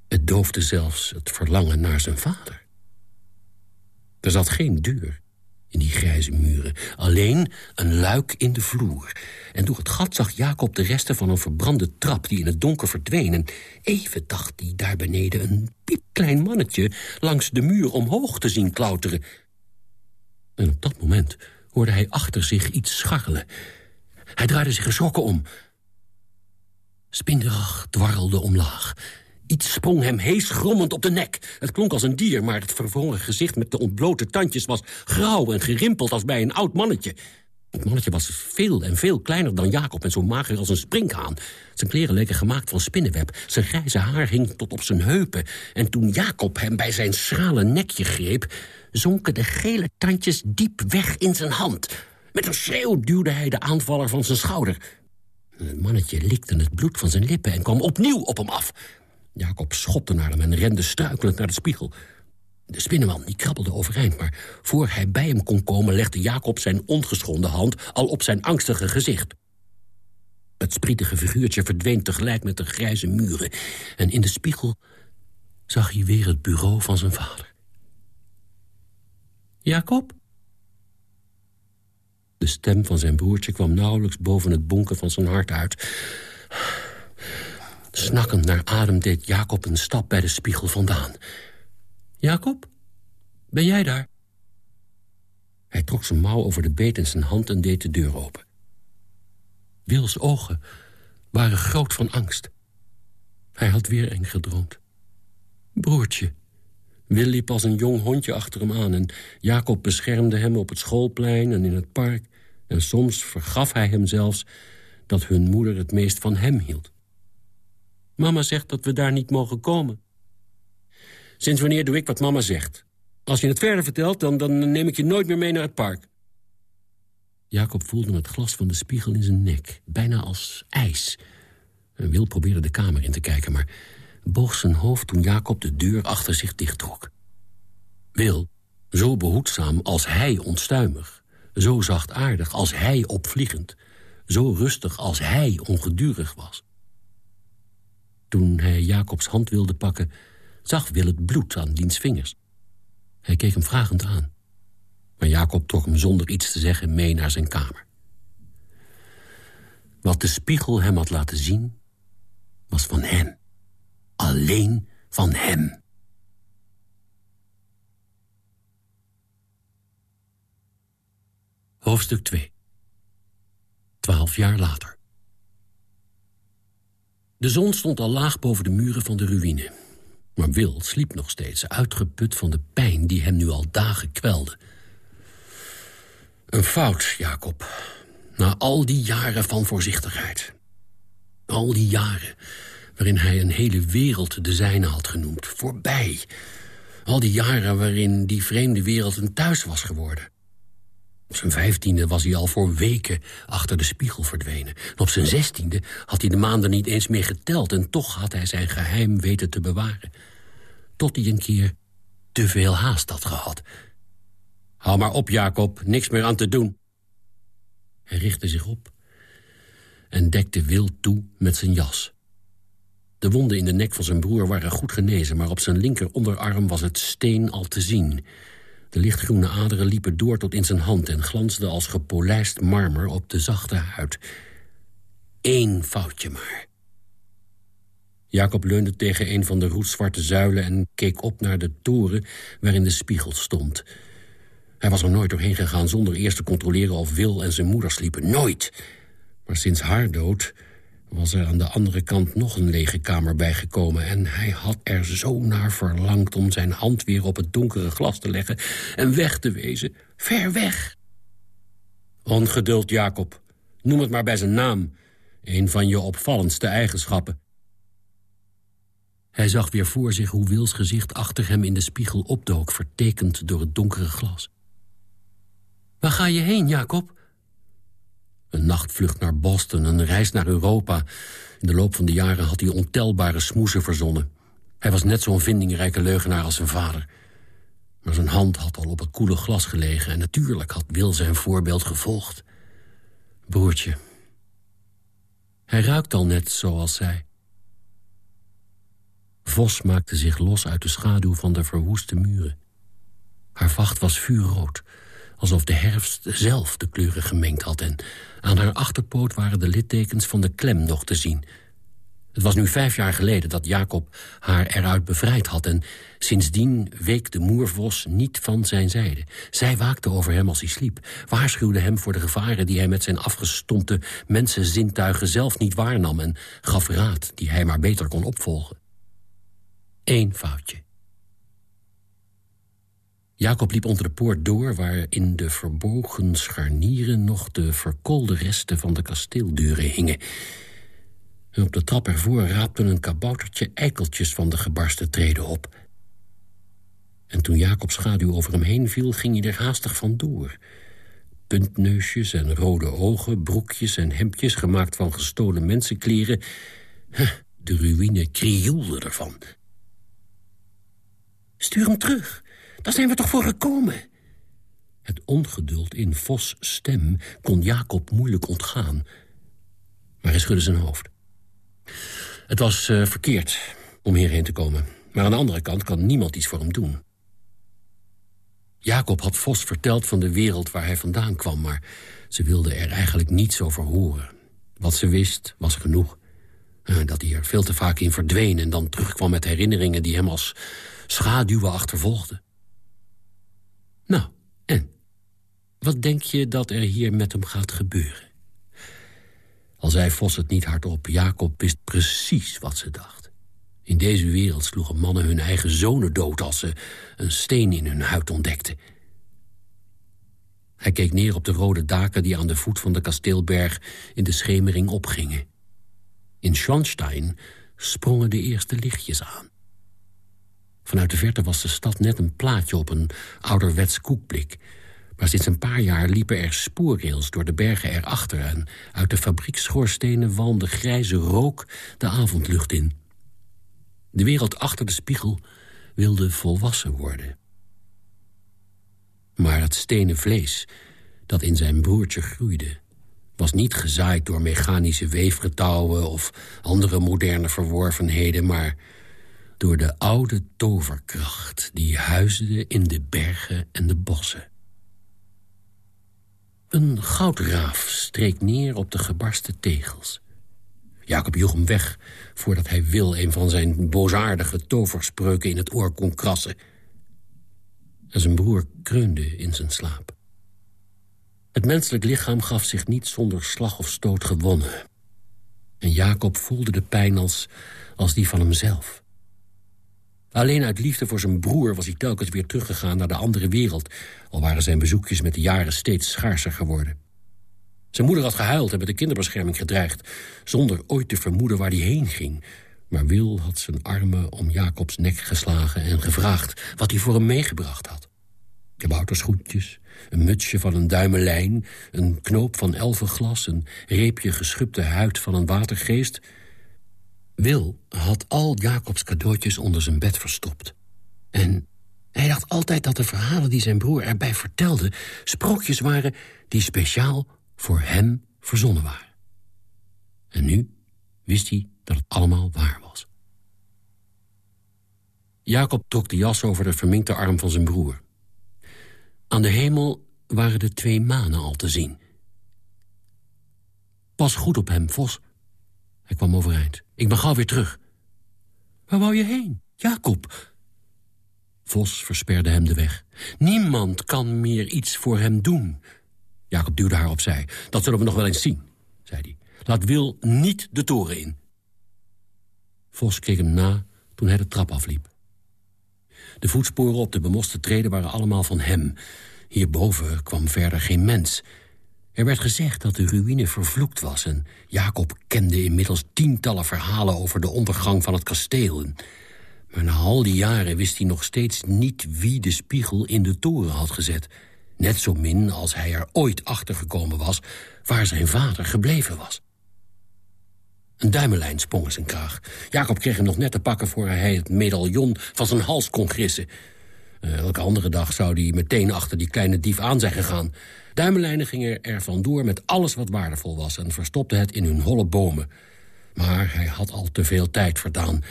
Het doofde zelfs het verlangen naar zijn vader. Er zat geen deur in die grijze muren. Alleen een luik in de vloer. En door het gat zag Jacob de resten van een verbrande trap... die in het donker verdween. En even dacht hij daar beneden een piepklein mannetje... langs de muur omhoog te zien klauteren. En op dat moment hoorde hij achter zich iets scharrelen. Hij draaide zich geschrokken om. Spinderig dwarrelde omlaag... Iets sprong hem hees grommend op de nek. Het klonk als een dier, maar het verwrongen gezicht met de ontblote tandjes... was grauw en gerimpeld als bij een oud mannetje. Het mannetje was veel en veel kleiner dan Jacob... en zo mager als een sprinkhaan. Zijn kleren leken gemaakt van spinnenweb. Zijn grijze haar hing tot op zijn heupen. En toen Jacob hem bij zijn schrale nekje greep... zonken de gele tandjes diep weg in zijn hand. Met een schreeuw duwde hij de aanvaller van zijn schouder. Het mannetje likte het bloed van zijn lippen en kwam opnieuw op hem af... Jacob schopte naar hem en rende struikelend naar de spiegel. De spinnenman die krabbelde overeind, maar voor hij bij hem kon komen... legde Jacob zijn ongeschonden hand al op zijn angstige gezicht. Het sprietige figuurtje verdween tegelijk met de grijze muren... en in de spiegel zag hij weer het bureau van zijn vader. Jacob? De stem van zijn broertje kwam nauwelijks boven het bonken van zijn hart uit. Snakkend naar adem deed Jacob een stap bij de spiegel vandaan. Jacob, ben jij daar? Hij trok zijn mouw over de beet in zijn hand en deed de deur open. Wils ogen waren groot van angst. Hij had weer eng gedroomd. Broertje. Wil liep als een jong hondje achter hem aan... en Jacob beschermde hem op het schoolplein en in het park... en soms vergaf hij hem zelfs dat hun moeder het meest van hem hield. Mama zegt dat we daar niet mogen komen. Sinds wanneer doe ik wat mama zegt? Als je het verder vertelt, dan, dan neem ik je nooit meer mee naar het park. Jacob voelde het glas van de spiegel in zijn nek, bijna als ijs. En Wil probeerde de kamer in te kijken, maar boog zijn hoofd toen Jacob de deur achter zich dichttrok. Wil, zo behoedzaam als hij onstuimig, zo zachtaardig als hij opvliegend, zo rustig als hij ongedurig was. Toen hij Jacobs hand wilde pakken, zag Wil het bloed aan diens vingers. Hij keek hem vragend aan. Maar Jacob trok hem zonder iets te zeggen mee naar zijn kamer. Wat de spiegel hem had laten zien, was van hem. Alleen van hem. Hoofdstuk 2 Twaalf jaar later. De zon stond al laag boven de muren van de ruïne. Maar Wil sliep nog steeds, uitgeput van de pijn die hem nu al dagen kwelde. Een fout, Jacob. Na al die jaren van voorzichtigheid. Al die jaren waarin hij een hele wereld de zijne had genoemd. Voorbij. Al die jaren waarin die vreemde wereld een thuis was geworden. Op zijn vijftiende was hij al voor weken achter de spiegel verdwenen. op zijn zestiende had hij de maanden niet eens meer geteld... en toch had hij zijn geheim weten te bewaren. Tot hij een keer te veel haast had gehad. Hou maar op, Jacob, niks meer aan te doen. Hij richtte zich op en dekte wild toe met zijn jas. De wonden in de nek van zijn broer waren goed genezen... maar op zijn linker onderarm was het steen al te zien. De lichtgroene aderen liepen door tot in zijn hand... en glansden als gepolijst marmer op de zachte huid. Eén foutje maar. Jacob leunde tegen een van de roetzwarte zuilen... en keek op naar de toren waarin de spiegel stond. Hij was er nooit doorheen gegaan zonder eerst te controleren... of Wil en zijn moeder sliepen. Nooit! Maar sinds haar dood was er aan de andere kant nog een lege kamer bijgekomen... en hij had er zo naar verlangd om zijn hand weer op het donkere glas te leggen... en weg te wezen, ver weg. Ongeduld, Jacob. Noem het maar bij zijn naam. Een van je opvallendste eigenschappen. Hij zag weer voor zich hoe Wils gezicht achter hem in de spiegel opdook... vertekend door het donkere glas. Waar ga je heen, Jacob? Een nachtvlucht naar Boston, een reis naar Europa. In de loop van de jaren had hij ontelbare smoesen verzonnen. Hij was net zo'n vindingrijke leugenaar als zijn vader. Maar zijn hand had al op het koele glas gelegen... en natuurlijk had Wil zijn voorbeeld gevolgd. Broertje. Hij ruikt al net zoals zij. Vos maakte zich los uit de schaduw van de verwoeste muren. Haar vacht was vuurrood alsof de herfst zelf de kleuren gemengd had... en aan haar achterpoot waren de littekens van de klem nog te zien. Het was nu vijf jaar geleden dat Jacob haar eruit bevrijd had... en sindsdien week de moervos niet van zijn zijde. Zij waakte over hem als hij sliep, waarschuwde hem voor de gevaren... die hij met zijn afgestompte mensenzintuigen zelf niet waarnam... en gaf raad die hij maar beter kon opvolgen. Eén foutje. Jacob liep onder de poort door... waar in de verbogen scharnieren nog de verkoolde resten van de kasteeldeuren hingen. En op de trap ervoor raapte een kaboutertje eikeltjes van de gebarsten treden op. En toen Jacobs schaduw over hem heen viel, ging hij er haastig vandoor. Puntneusjes en rode ogen, broekjes en hemdjes gemaakt van gestolen mensenkleren. De ruïne krioelde ervan. Stuur hem terug, daar zijn we toch voor gekomen? Het ongeduld in Vos' stem kon Jacob moeilijk ontgaan. Maar hij schudde zijn hoofd. Het was uh, verkeerd om hierheen te komen. Maar aan de andere kant kan niemand iets voor hem doen. Jacob had Vos verteld van de wereld waar hij vandaan kwam... maar ze wilde er eigenlijk niets over horen. Wat ze wist, was genoeg. Eh, dat hij er veel te vaak in verdween... en dan terugkwam met herinneringen die hem als schaduwen achtervolgden. Nou, en? Wat denk je dat er hier met hem gaat gebeuren? Al zei Vos het niet hardop, Jacob wist precies wat ze dacht. In deze wereld sloegen mannen hun eigen zonen dood... als ze een steen in hun huid ontdekten. Hij keek neer op de rode daken die aan de voet van de kasteelberg... in de schemering opgingen. In Schwanstein sprongen de eerste lichtjes aan. Vanuit de verte was de stad net een plaatje op een ouderwets koekblik... Maar sinds een paar jaar liepen er spoorrails door de bergen erachter... en uit de fabriekschoorstenen walmde grijze rook de avondlucht in. De wereld achter de spiegel wilde volwassen worden. Maar het stenen vlees dat in zijn broertje groeide... was niet gezaaid door mechanische weefgetouwen... of andere moderne verworvenheden, maar door de oude toverkracht... die huisde in de bergen en de bossen. Een goudraaf streek neer op de gebarste tegels. Jacob joeg hem weg voordat hij Wil een van zijn boosaardige toverspreuken in het oor kon krassen. En zijn broer kreunde in zijn slaap. Het menselijk lichaam gaf zich niet zonder slag of stoot gewonnen. En Jacob voelde de pijn als, als die van hemzelf. Alleen uit liefde voor zijn broer was hij telkens weer teruggegaan naar de andere wereld... al waren zijn bezoekjes met de jaren steeds schaarser geworden. Zijn moeder had gehuild en met de kinderbescherming gedreigd... zonder ooit te vermoeden waar hij heen ging. Maar Wil had zijn armen om Jacobs nek geslagen en gevraagd... wat hij voor hem meegebracht had. Kabouterschoentjes, een mutsje van een duimelijn... een knoop van elfenglas, een reepje geschubde huid van een watergeest... Wil had al Jacobs cadeautjes onder zijn bed verstopt. En hij dacht altijd dat de verhalen die zijn broer erbij vertelde... sprookjes waren die speciaal voor hem verzonnen waren. En nu wist hij dat het allemaal waar was. Jacob trok de jas over de verminkte arm van zijn broer. Aan de hemel waren de twee manen al te zien. Pas goed op hem, Vos. Hij kwam overeind. Ik ben gauw weer terug. Waar wou je heen, Jacob? Vos versperde hem de weg. Niemand kan meer iets voor hem doen. Jacob duwde haar opzij. Dat zullen we nog wel eens zien, zei hij. Laat Wil niet de toren in. Vos keek hem na toen hij de trap afliep. De voetsporen op de bemoste treden waren allemaal van hem. Hierboven kwam verder geen mens. Er werd gezegd dat de ruïne vervloekt was... en Jacob kende inmiddels tientallen verhalen over de ondergang van het kasteel. Maar na al die jaren wist hij nog steeds niet wie de spiegel in de toren had gezet. Net zo min als hij er ooit achter gekomen was waar zijn vader gebleven was. Een duimelijn sprong in zijn kraag. Jacob kreeg hem nog net te pakken voor hij het medaillon van zijn hals kon grissen. Eh, elke andere dag zou hij meteen achter die kleine dief aan zijn gegaan. Duimelijnen gingen er vandoor met alles wat waardevol was... en verstopte het in hun holle bomen. Maar hij had al te veel tijd verdaan.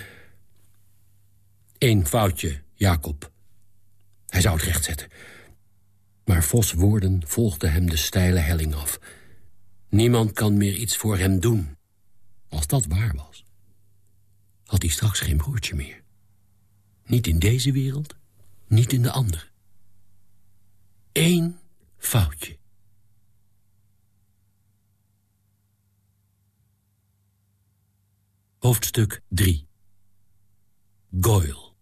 Eén foutje, Jacob. Hij zou het rechtzetten. Maar Vos woorden volgden hem de steile helling af. Niemand kan meer iets voor hem doen. Als dat waar was, had hij straks geen broertje meer. Niet in deze wereld, niet in de andere. Eén foutje. Hoofdstuk 3 Goyle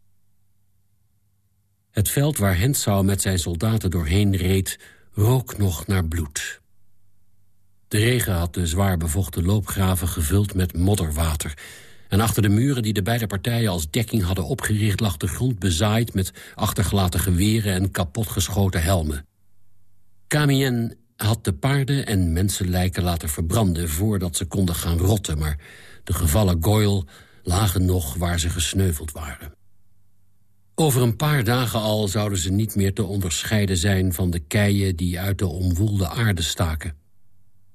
Het veld waar Hensau met zijn soldaten doorheen reed... rook nog naar bloed. De regen had de zwaar bevochten loopgraven gevuld met modderwater... en achter de muren die de beide partijen als dekking hadden opgericht... lag de grond bezaaid met achtergelaten geweren en kapotgeschoten helmen. Camien had de paarden en mensenlijken laten verbranden... voordat ze konden gaan rotten, maar de gevallen Goyle lagen nog waar ze gesneuveld waren. Over een paar dagen al zouden ze niet meer te onderscheiden zijn... van de keien die uit de omwoelde aarde staken.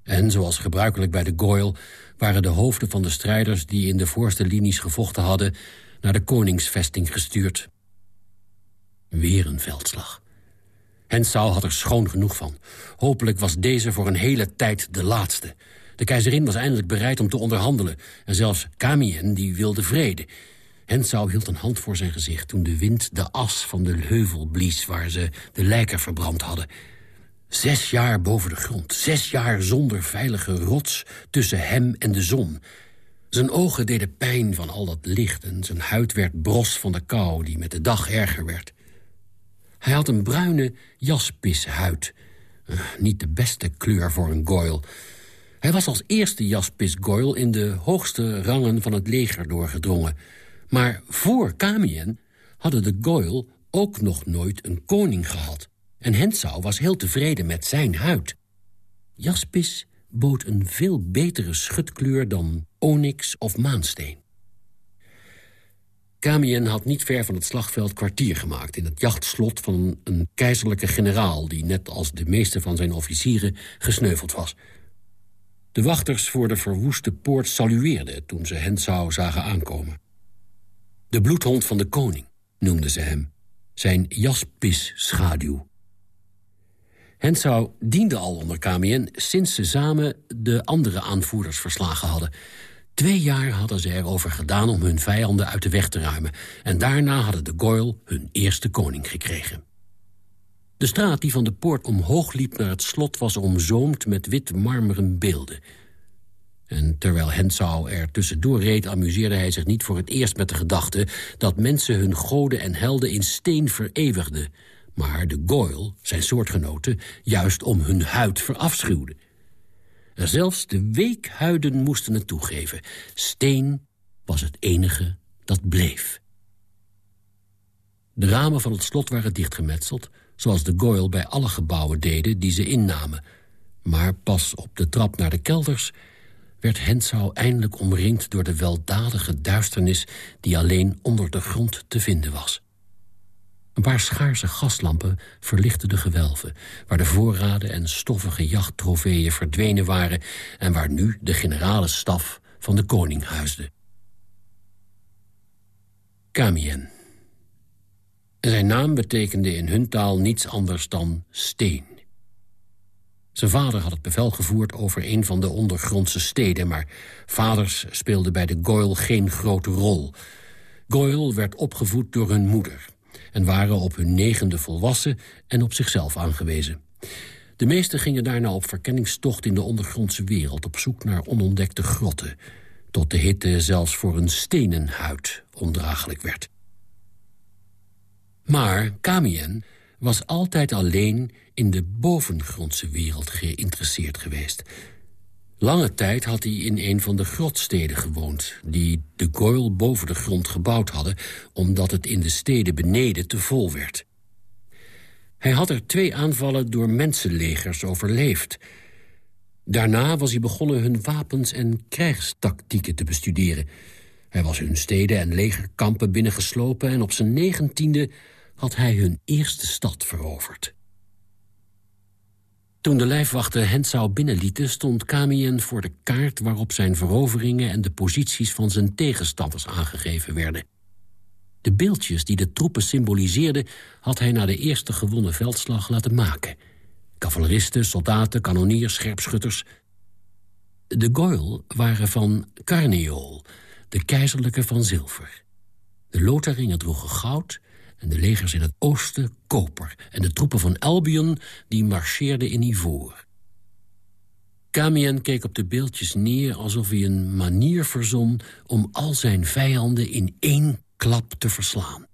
En zoals gebruikelijk bij de Goyle... waren de hoofden van de strijders die in de voorste linies gevochten hadden... naar de koningsvesting gestuurd. Weer een veldslag. Hensau had er schoon genoeg van. Hopelijk was deze voor een hele tijd de laatste. De keizerin was eindelijk bereid om te onderhandelen. En zelfs Kamien die wilde vrede. Hensau hield een hand voor zijn gezicht... toen de wind de as van de heuvel blies... waar ze de lijken verbrand hadden. Zes jaar boven de grond. Zes jaar zonder veilige rots tussen hem en de zon. Zijn ogen deden pijn van al dat licht... en zijn huid werd bros van de kou die met de dag erger werd. Hij had een bruine jaspishuid. Uh, niet de beste kleur voor een goyle. Hij was als eerste jaspis goyle in de hoogste rangen van het leger doorgedrongen. Maar voor Kamien hadden de goyle ook nog nooit een koning gehad. En Hensau was heel tevreden met zijn huid. Jaspis bood een veel betere schutkleur dan onyx of maansteen. Kamien had niet ver van het slagveld kwartier gemaakt... in het jachtslot van een keizerlijke generaal... die net als de meeste van zijn officieren gesneuveld was. De wachters voor de verwoeste poort salueerden... toen ze Hensau zagen aankomen. De bloedhond van de koning, noemden ze hem. Zijn jaspis-schaduw. Hensau diende al onder Kamien sinds ze samen de andere aanvoerders verslagen hadden... Twee jaar hadden ze erover gedaan om hun vijanden uit de weg te ruimen... en daarna hadden de Goyle hun eerste koning gekregen. De straat die van de poort omhoog liep naar het slot... was omzoomd met wit marmeren beelden. En terwijl Hensau er tussendoor reed... amuseerde hij zich niet voor het eerst met de gedachte... dat mensen hun goden en helden in steen vereeuwigden... maar de Goyle, zijn soortgenoten, juist om hun huid verafschuwden. Zelfs de weekhuiden moesten het toegeven. Steen was het enige dat bleef. De ramen van het slot waren dichtgemetseld... zoals de Goyle bij alle gebouwen deden die ze innamen. Maar pas op de trap naar de kelders... werd Hensau eindelijk omringd door de weldadige duisternis... die alleen onder de grond te vinden was. Een paar schaarse gaslampen verlichten de gewelven... waar de voorraden en stoffige jachttrofeeën verdwenen waren... en waar nu de generale staf van de koning huisde. Kamien. Zijn naam betekende in hun taal niets anders dan steen. Zijn vader had het bevel gevoerd over een van de ondergrondse steden... maar vaders speelden bij de Goyle geen grote rol. Goyle werd opgevoed door hun moeder en waren op hun negende volwassen en op zichzelf aangewezen. De meesten gingen daarna op verkenningstocht in de ondergrondse wereld... op zoek naar onontdekte grotten... tot de hitte zelfs voor een stenen huid ondraaglijk werd. Maar Kamien was altijd alleen in de bovengrondse wereld geïnteresseerd geweest... Lange tijd had hij in een van de grotsteden gewoond... die de Goyle boven de grond gebouwd hadden... omdat het in de steden beneden te vol werd. Hij had er twee aanvallen door mensenlegers overleefd. Daarna was hij begonnen hun wapens en krijgstactieken te bestuderen. Hij was hun steden en legerkampen binnengeslopen... en op zijn negentiende had hij hun eerste stad veroverd. Toen de lijfwachten Hensau binnenlieten... stond Kamien voor de kaart waarop zijn veroveringen... en de posities van zijn tegenstanders aangegeven werden. De beeldjes die de troepen symboliseerden... had hij na de eerste gewonnen veldslag laten maken. Cavaleristen, soldaten, kanoniers, scherpschutters. De Goyle waren van Carneol, de keizerlijke van zilver. De Lotharingen droegen goud en de legers in het oosten koper... en de troepen van Albion die marcheerden in ivoor. Camien keek op de beeldjes neer alsof hij een manier verzon... om al zijn vijanden in één klap te verslaan.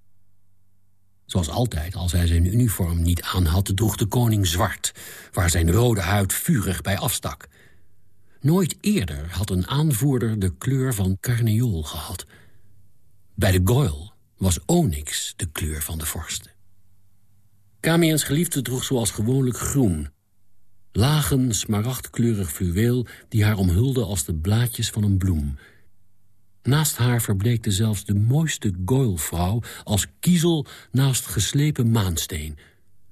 Zoals altijd, als hij zijn uniform niet aan had, droeg de koning zwart... waar zijn rode huid vurig bij afstak. Nooit eerder had een aanvoerder de kleur van carneol gehad. Bij de Goyle was onyx de kleur van de vorsten. Kamiens geliefde droeg zoals gewoonlijk groen. Lagen, smaragdkleurig fluweel die haar omhulde als de blaadjes van een bloem. Naast haar verbleekte zelfs de mooiste Goyle-vrouw... als kiezel naast geslepen maansteen.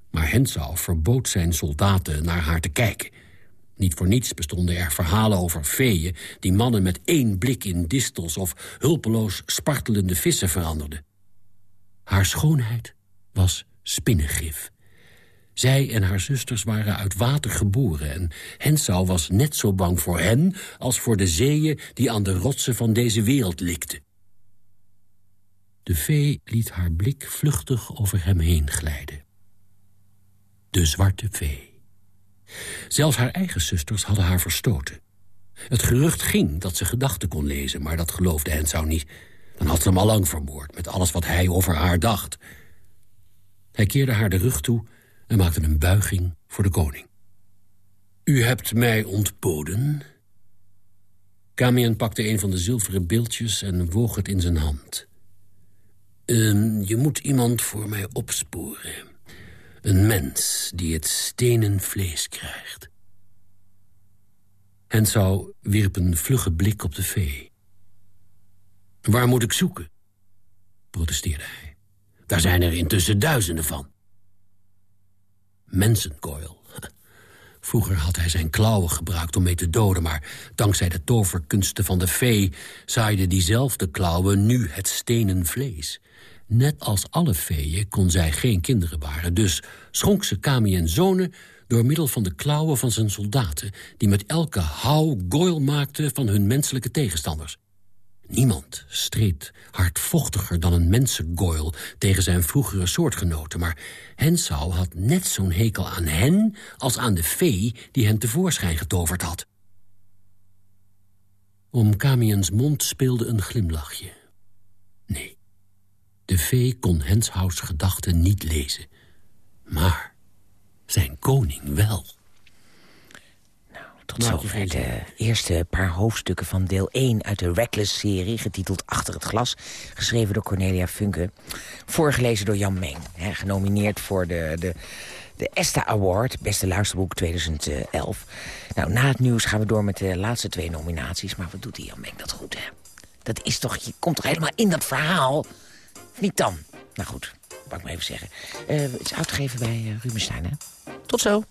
Maar Hensau verbood zijn soldaten naar haar te kijken. Niet voor niets bestonden er verhalen over feeën... die mannen met één blik in distels of hulpeloos spartelende vissen veranderden. Haar schoonheid was spinnengif. Zij en haar zusters waren uit water geboren... en Hensau was net zo bang voor hen... als voor de zeeën die aan de rotsen van deze wereld likten. De vee liet haar blik vluchtig over hem heen glijden. De zwarte vee. Zelfs haar eigen zusters hadden haar verstoten. Het gerucht ging dat ze gedachten kon lezen, maar dat geloofde Hensau niet. Dan had ze hem al lang vermoord, met alles wat hij over haar dacht. Hij keerde haar de rug toe en maakte een buiging voor de koning. U hebt mij ontboden. Kamian pakte een van de zilveren beeldjes en woog het in zijn hand. Uh, je moet iemand voor mij opsporen. Een mens die het stenen vlees krijgt. Hensau wierp een vlugge blik op de vee. Waar moet ik zoeken? protesteerde hij. Daar zijn er intussen duizenden van. Mensenkoil. Vroeger had hij zijn klauwen gebruikt om mee te doden... maar dankzij de toverkunsten van de vee... zaaiden diezelfde klauwen nu het stenen vlees. Net als alle feeën kon zij geen kinderen baren. Dus schonk ze Kami en zonen door middel van de klauwen van zijn soldaten... die met elke hou goil maakten van hun menselijke tegenstanders. Niemand streed hardvochtiger dan een mensengoil tegen zijn vroegere soortgenoten... maar Hensau had net zo'n hekel aan hen als aan de vee die hen tevoorschijn getoverd had. Om Kamiens mond speelde een glimlachje. Nee, de vee kon Henshouts gedachten niet lezen. Maar zijn koning wel. Nou, tot zover de eerste paar hoofdstukken van deel 1 uit de Reckless-serie... getiteld Achter het Glas, geschreven door Cornelia Funke. Voorgelezen door Jan Meng, hè, genomineerd voor de, de, de ESTA Award... Beste Luisterboek 2011. Nou, na het nieuws gaan we door met de laatste twee nominaties. Maar wat doet die Jan Meng dat goed, hè? Dat is toch, je komt toch helemaal in dat verhaal... Niet dan. Nou goed, wou ik maar even zeggen. Uh, het is uitgegeven bij uh, Rubenstein, hè? Tot zo.